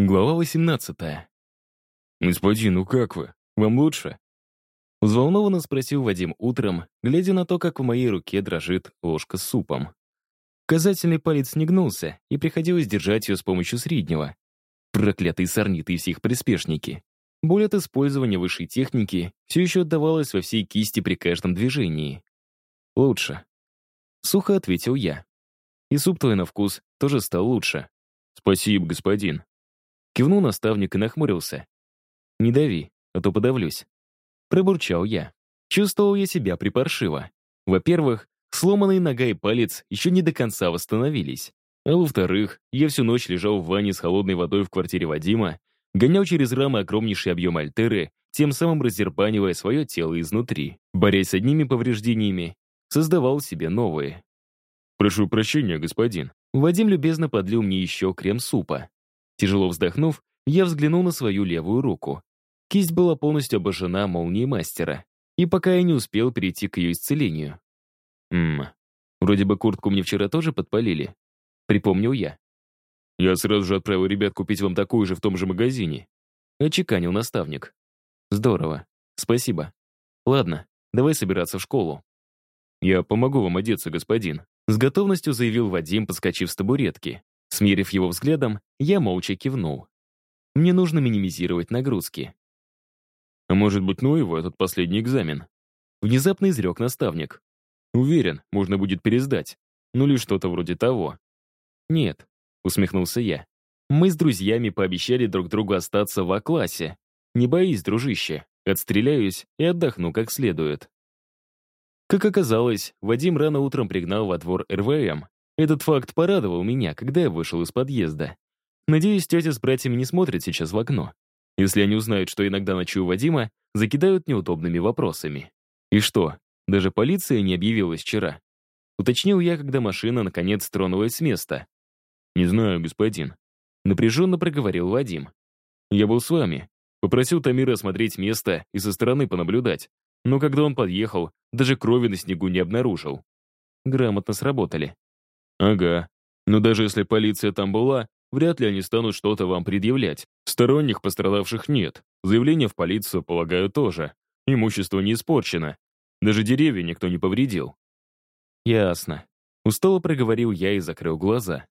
Глава 18. «Господин, ну как вы? Вам лучше?» Взволнованно спросил Вадим утром, глядя на то, как в моей руке дрожит ложка с супом. Казательный палец не гнулся, и приходилось держать ее с помощью среднего. Проклятые сорниты и все их приспешники. Боль от использования высшей техники все еще отдавалась во всей кисти при каждом движении. «Лучше», — сухо ответил я. «И суп твой на вкус тоже стал лучше». «Спасибо, господин», Кивнул наставник и нахмурился. «Не дави, а то подавлюсь». Пробурчал я. Чувствовал я себя припаршиво. Во-первых, сломанные нога и палец еще не до конца восстановились. А во-вторых, я всю ночь лежал в ванне с холодной водой в квартире Вадима, гонял через рамы огромнейший объем альтеры, тем самым раздербанивая свое тело изнутри. Борясь с одними повреждениями, создавал себе новые. «Прошу прощения, господин». Вадим любезно подлил мне еще крем супа. Тяжело вздохнув, я взглянул на свою левую руку. Кисть была полностью обожжена молнией мастера, и пока я не успел перейти к ее исцелению. Ммм, вроде бы куртку мне вчера тоже подпалили. Припомнил я. Я сразу же отправил ребят купить вам такую же в том же магазине. Очеканил наставник. Здорово. Спасибо. Ладно, давай собираться в школу. Я помогу вам одеться, господин. С готовностью заявил Вадим, подскочив с табуретки. Смерив его взглядом, я молча кивнул. Мне нужно минимизировать нагрузки. А может быть, ну его, этот последний экзамен? Внезапно изрек наставник. Уверен, можно будет пересдать. Ну или что-то вроде того. Нет, усмехнулся я. Мы с друзьями пообещали друг другу остаться в А-классе. Не боись, дружище, отстреляюсь и отдохну как следует. Как оказалось, Вадим рано утром пригнал во двор РВМ, этот факт порадовал меня, когда я вышел из подъезда. Надеюсь, тетя с братьями не смотрит сейчас в окно. Если они узнают, что иногда ночую Вадима, закидают неудобными вопросами. И что, даже полиция не объявилась вчера? Уточнил я, когда машина наконец тронулась с места. «Не знаю, господин», — напряженно проговорил Вадим. «Я был с вами. Попросил Тамира осмотреть место и со стороны понаблюдать. Но когда он подъехал, даже крови на снегу не обнаружил. Грамотно сработали. Ага. Но даже если полиция там была, вряд ли они станут что-то вам предъявлять. Сторонних пострадавших нет. Заявление в полицию, полагаю, тоже. Имущество не испорчено. Даже деревья никто не повредил. Ясно. Устало проговорил я и закрыл глаза.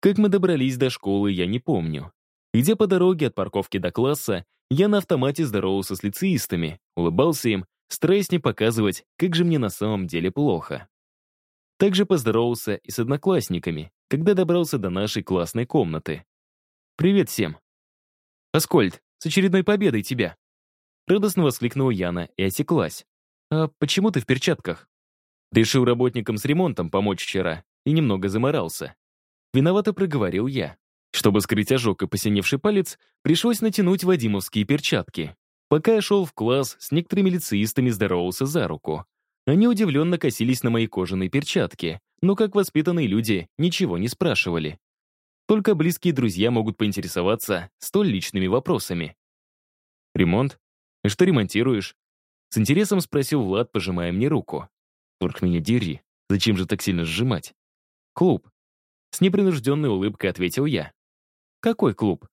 Как мы добрались до школы, я не помню. Идя по дороге от парковки до класса, я на автомате здоровался с лицеистами, улыбался им, стараясь не показывать, как же мне на самом деле плохо. Также поздоровался и с одноклассниками, когда добрался до нашей классной комнаты. «Привет всем!» «Аскольд, с очередной победой тебя!» Радостно воскликнула Яна и осеклась. «А почему ты в перчатках?» Решил работникам с ремонтом помочь вчера и немного заморался. Виновато проговорил я. Чтобы скрыть ожог и посиневший палец, пришлось натянуть вадимовские перчатки. Пока я шел в класс, с некоторыми лицеистами здоровался за руку. Они удивленно косились на мои кожаные перчатки, но как воспитанные люди ничего не спрашивали. Только близкие друзья могут поинтересоваться столь личными вопросами. «Ремонт? И что ремонтируешь?» С интересом спросил Влад, пожимая мне руку. «Только меня дери. Зачем же так сильно сжимать?» «Клуб». С непринужденной улыбкой ответил я. «Какой клуб?»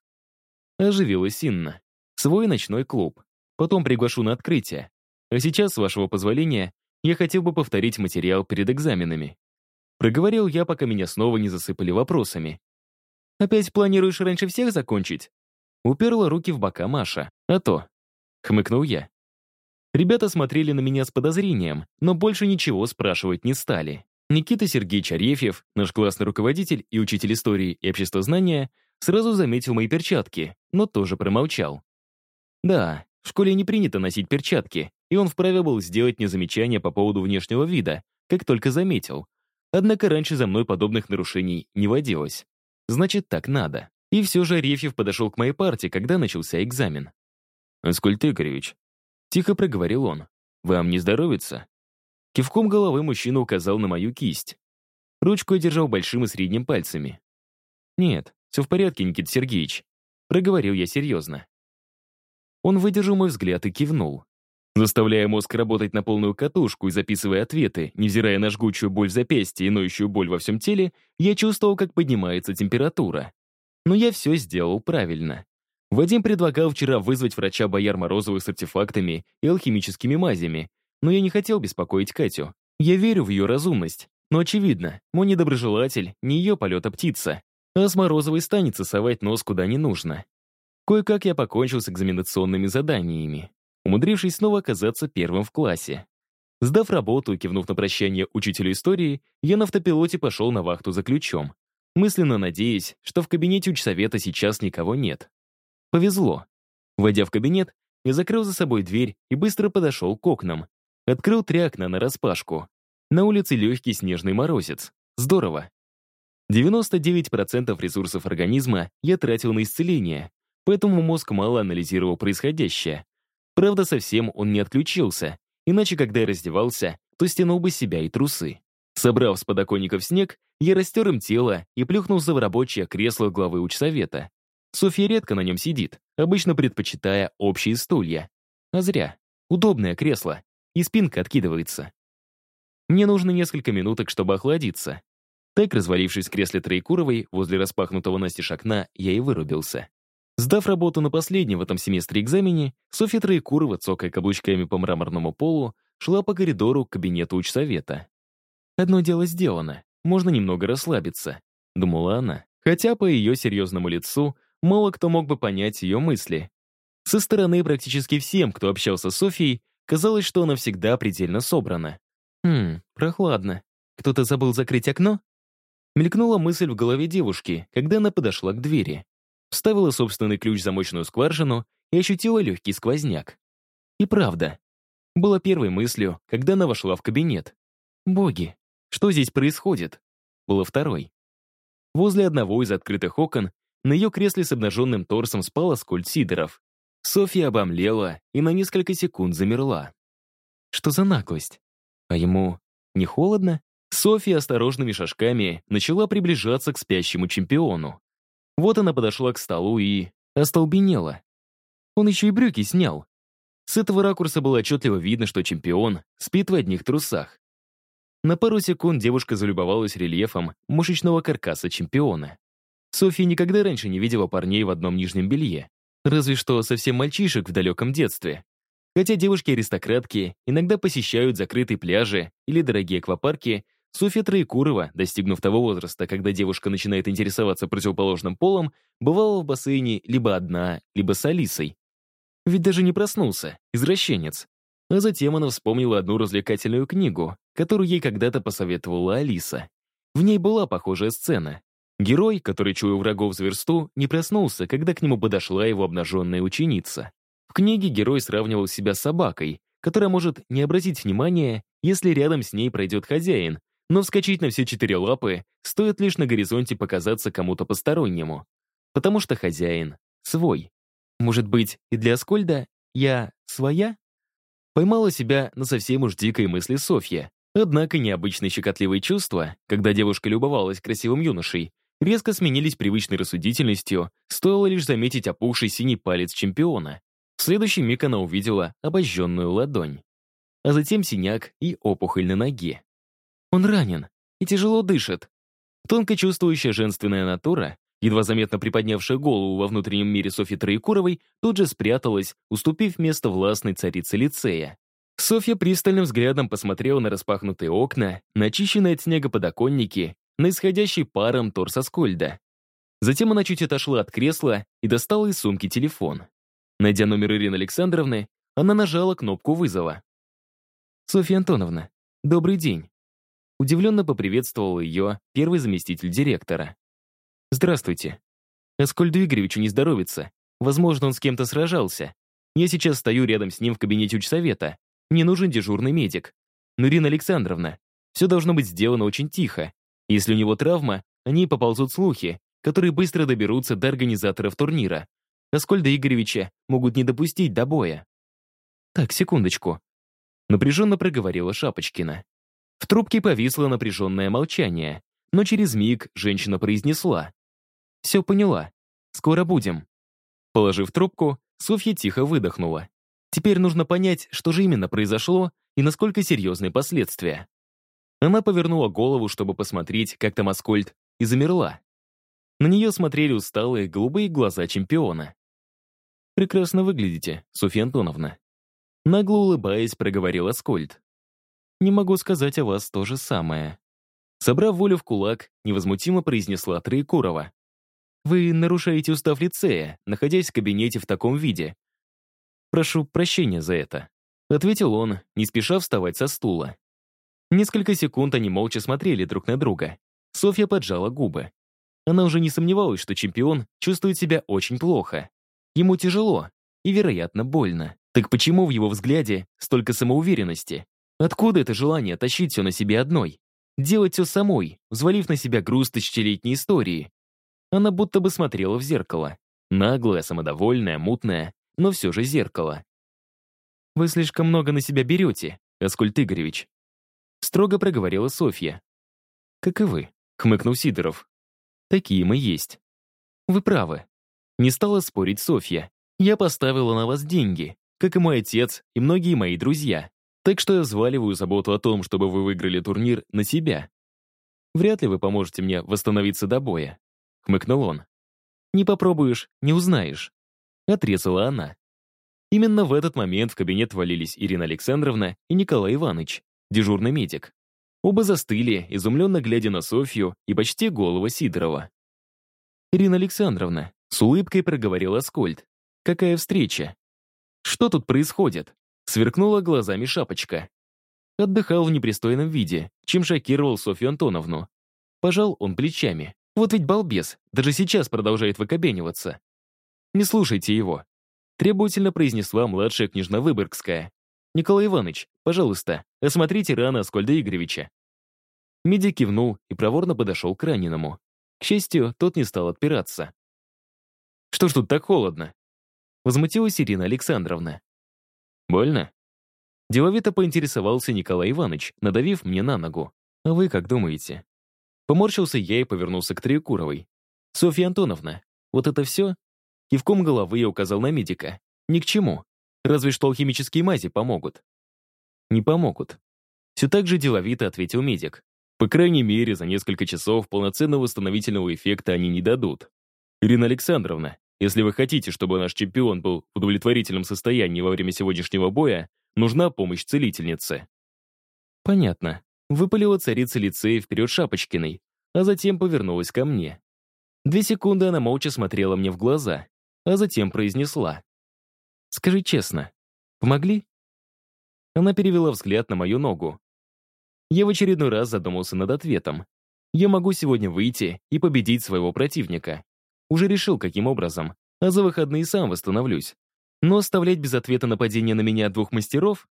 Оживилась Инна. «Свой ночной клуб. Потом приглашу на открытие. А сейчас, с вашего позволения, я хотел бы повторить материал перед экзаменами. Проговорил я, пока меня снова не засыпали вопросами. «Опять планируешь раньше всех закончить?» Уперла руки в бока Маша. «А то». Хмыкнул я. Ребята смотрели на меня с подозрением, но больше ничего спрашивать не стали. Никита Сергеевич Арефьев, наш классный руководитель и учитель истории и обществознания, сразу заметил мои перчатки, но тоже промолчал. Да, в школе не принято носить перчатки, и он вправе был сделать мне замечание по поводу внешнего вида, как только заметил. Однако раньше за мной подобных нарушений не водилось. Значит, так надо. И все же Арефьев подошел к моей партии, когда начался экзамен. «Аскольд Игоревич», — тихо проговорил он, — «вам не здоровится?» Кивком головы мужчина указал на мою кисть. Ручку я держал большим и средним пальцами. «Нет, все в порядке, Никита Сергеевич», — проговорил я серьезно. Он выдержал мой взгляд и кивнул. Заставляя мозг работать на полную катушку и записывая ответы, невзирая на жгучую боль в запястье и ноющую боль во всем теле, я чувствовал, как поднимается температура. Но я все сделал правильно. Вадим предлагал вчера вызвать врача Бояр Морозовых с артефактами и алхимическими мазями, но я не хотел беспокоить Катю. Я верю в ее разумность, но очевидно, мой недоброжелатель не ее полета птица, а с Морозовой станется совать нос куда не нужно. Кое-как я покончил с экзаменационными заданиями, умудрившись снова оказаться первым в классе. Сдав работу и кивнув на прощание учителю истории, я на автопилоте пошел на вахту за ключом, мысленно надеясь, что в кабинете учсовета сейчас никого нет. Повезло. Войдя в кабинет, я закрыл за собой дверь и быстро подошел к окнам. Открыл три окна нараспашку. На улице легкий снежный морозец. Здорово. 99% ресурсов организма я тратил на исцеление, поэтому мозг мало анализировал происходящее. Правда, совсем он не отключился, иначе, когда я раздевался, то стянул бы себя и трусы. Собрав с подоконников снег, я растер им тело и плюхнулся в рабочее кресло главы учсовета. Софья редко на нем сидит, обычно предпочитая общие стулья. А зря. Удобное кресло. И спинка откидывается. Мне нужно несколько минуток, чтобы охладиться. Так, развалившись в кресле Троекуровой возле распахнутого настежь окна, я и вырубился. Сдав работу на последнем в этом семестре экзамене, Софья Троекурова, цокая каблучками по мраморному полу, шла по коридору к кабинету учсовета. «Одно дело сделано, можно немного расслабиться», — думала она, хотя по ее серьезному лицу мало кто мог бы понять ее мысли. Со стороны практически всем, кто общался с Софией, казалось, что она всегда предельно собрана. «Хм, прохладно. Кто-то забыл закрыть окно?» Мелькнула мысль в голове девушки, когда она подошла к двери. Вставила собственный ключ в замочную скважину и ощутила легкий сквозняк. И правда. Была первой мыслью, когда она вошла в кабинет. «Боги, что здесь происходит?» Было второй. Возле одного из открытых окон на ее кресле с обнаженным торсом спал Аскольд Сидоров. Софья обомлела и на несколько секунд замерла. Что за наглость? А ему не холодно? Софья осторожными шажками начала приближаться к спящему чемпиону. Вот она подошла к столу и остолбенела. Он еще и брюки снял. С этого ракурса было отчетливо видно, что чемпион спит в одних трусах. На пару секунд девушка залюбовалась рельефом мышечного каркаса чемпиона. Софья никогда раньше не видела парней в одном нижнем белье. Разве что совсем мальчишек в далеком детстве. Хотя девушки-аристократки иногда посещают закрытые пляжи или дорогие аквапарки, Софья Троекурова, достигнув того возраста, когда девушка начинает интересоваться противоположным полом, бывала в бассейне либо одна, либо с Алисой. Ведь даже не проснулся, извращенец. А затем она вспомнила одну развлекательную книгу, которую ей когда-то посоветовала Алиса. В ней была похожая сцена. Герой, который, чуя врагов зверсту, не проснулся, когда к нему подошла его обнаженная ученица. В книге герой сравнивал себя с собакой, которая может не обратить внимания, если рядом с ней пройдет хозяин, но вскочить на все четыре лапы стоит лишь на горизонте показаться кому-то постороннему. Потому что хозяин свой. Может быть, и для Аскольда я своя? Поймала себя на совсем уж дикой мысли Софья. Однако необычные щекотливые чувства, когда девушка любовалась красивым юношей, резко сменились привычной рассудительностью, стоило лишь заметить опухший синий палец чемпиона. В следующий миг она увидела обожженную ладонь. А затем синяк и опухоль на ноге. Он ранен и тяжело дышит. Тонко чувствующая женственная натура, едва заметно приподнявшая голову во внутреннем мире Софьи Троекуровой, тут же спряталась, уступив место властной царице лицея. Софья пристальным взглядом посмотрела на распахнутые окна, на очищенные от снега подоконники, на исходящий паром торс Аскольда. Затем она чуть отошла от кресла и достала из сумки телефон. Найдя номер Ирины Александровны, она нажала кнопку вызова. «Софья Антоновна, добрый день. Удивленно поприветствовал ее первый заместитель директора. «Здравствуйте. Аскольду Игоревичу не здоровится. Возможно, он с кем-то сражался. Я сейчас стою рядом с ним в кабинете учсовета. Мне нужен дежурный медик. Но, Ирина Александровна, все должно быть сделано очень тихо. Если у него травма, они поползут слухи, которые быстро доберутся до организаторов турнира. Аскольда Игоревича могут не допустить до боя. Так, секундочку. Напряженно проговорила Шапочкина. В трубке повисло напряженное молчание, но через миг женщина произнесла. «Все поняла. Скоро будем». Положив трубку, Софья тихо выдохнула. Теперь нужно понять, что же именно произошло и насколько серьезны последствия. Она повернула голову, чтобы посмотреть, как там Аскольд, и замерла. На нее смотрели усталые голубые глаза чемпиона. «Прекрасно выглядите, Софья Антоновна». Нагло улыбаясь, проговорил Аскольд. «Не могу сказать о вас то же самое». Собрав волю в кулак, невозмутимо произнесла Троекурова. «Вы нарушаете устав лицея, находясь в кабинете в таком виде. Прошу прощения за это», — ответил он, не спеша вставать со стула. Несколько секунд они молча смотрели друг на друга. Софья поджала губы. Она уже не сомневалась, что чемпион чувствует себя очень плохо. Ему тяжело и, вероятно, больно. Так почему в его взгляде столько самоуверенности? Откуда это желание тащить все на себе одной? Делать все самой, взвалив на себя груз тысячелетней истории? Она будто бы смотрела в зеркало. Наглая, самодовольная, мутная, но все же зеркало. «Вы слишком много на себя берете, Аскольд Игоревич», строго проговорила Софья. «Как и вы», — хмыкнул Сидоров. Такие мы есть. Вы правы. Не стала спорить Софья. Я поставила на вас деньги, как и мой отец и многие мои друзья. Так что я взваливаю заботу о том, чтобы вы выиграли турнир, на себя. Вряд ли вы поможете мне восстановиться до боя. Хмыкнул он. Не попробуешь, не узнаешь. Отрезала она. Именно в этот момент в кабинет валились Ирина Александровна и Николай Иванович, дежурный медик. Оба застыли, изумленно глядя на Софью и почти голову Сидорова. «Ирина Александровна», — с улыбкой проговорил Аскольд. «Какая встреча?» «Что тут происходит?» — сверкнула глазами шапочка. Отдыхал в непристойном виде, чем шокировал Софью Антоновну. Пожал он плечами. Вот ведь балбес, даже сейчас продолжает выкобениваться. «Не слушайте его», — требовательно произнесла младшая княжна Выборгская. «Николай Иванович, пожалуйста, осмотрите раны Аскольда Игоревича». Медик кивнул и проворно подошел к раненому. К счастью, тот не стал отпираться. «Что ж тут так холодно?» Возмутилась Ирина Александровна. «Больно?» Деловито поинтересовался Николай Иванович, надавив мне на ногу. «А вы как думаете?» Поморщился я и повернулся к Троекуровой. «Софья Антоновна, вот это все?» Кивком головы я указал на медика. «Ни к чему. Разве что алхимические мази помогут». «Не помогут». Все так же деловито ответил медик. По крайней мере, за несколько часов полноценного восстановительного эффекта они не дадут. Ирина Александровна, если вы хотите, чтобы наш чемпион был в удовлетворительном состоянии во время сегодняшнего боя, нужна помощь целительницы. Понятно. Выпалила царица лицея вперед Шапочкиной, а затем повернулась ко мне. Две секунды она молча смотрела мне в глаза, а затем произнесла. «Скажи честно, помогли?» Она перевела взгляд на мою ногу. Я в очередной раз задумался над ответом. Я могу сегодня выйти и победить своего противника. Уже решил, каким образом, а за выходные сам восстановлюсь. Но оставлять без ответа нападение на меня двух мастеров?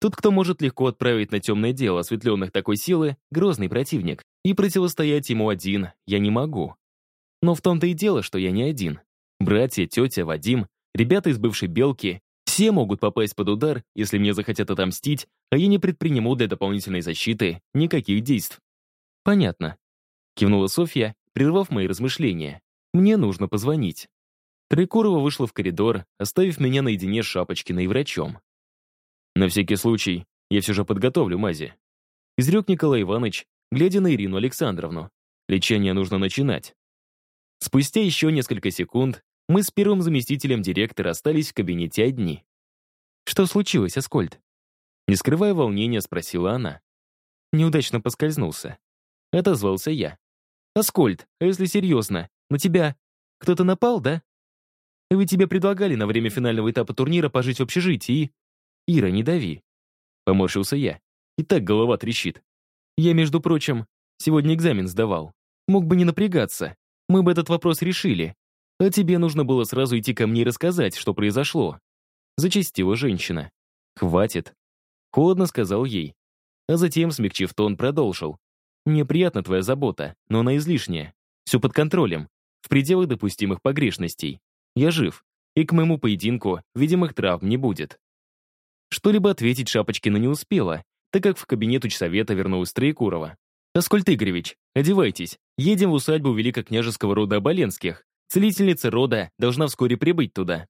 Тот, кто может легко отправить на темное дело осветленных такой силы, грозный противник, и противостоять ему один я не могу. Но в том-то и дело, что я не один. Братья, тетя, Вадим, ребята из бывшей «Белки» все могут попасть под удар, если мне захотят отомстить, а я не предприму для дополнительной защиты никаких действий. Понятно. Кивнула Софья, прервав мои размышления. Мне нужно позвонить. Трикурова вышла в коридор, оставив меня наедине с Шапочкиной и врачом. На всякий случай, я все же подготовлю мази. Изрек Николай Иванович, глядя на Ирину Александровну. Лечение нужно начинать. Спустя еще несколько секунд мы с первым заместителем директора остались в кабинете одни. «Что случилось, Аскольд?» Не скрывая волнения, спросила она. Неудачно поскользнулся. Отозвался я. «Аскольд, а если серьезно, на тебя кто-то напал, да? Вы тебе предлагали на время финального этапа турнира пожить в общежитии. Ира, не дави. Поморщился я. И так голова трещит. Я, между прочим, сегодня экзамен сдавал. Мог бы не напрягаться. Мы бы этот вопрос решили. А тебе нужно было сразу идти ко мне и рассказать, что произошло. Зачастила женщина. «Хватит», — холодно сказал ей. А затем, смягчив тон, продолжил. «Мне приятна твоя забота, но она излишняя. Все под контролем, в пределах допустимых погрешностей. Я жив, и к моему поединку видимых травм не будет». Что-либо ответить Шапочкина не успела, так как в кабинет учсовета вернулась Троекурова. «Аскольд Игоревич, одевайтесь, едем в усадьбу великокняжеского рода Оболенских. Целительница рода должна вскоре прибыть туда».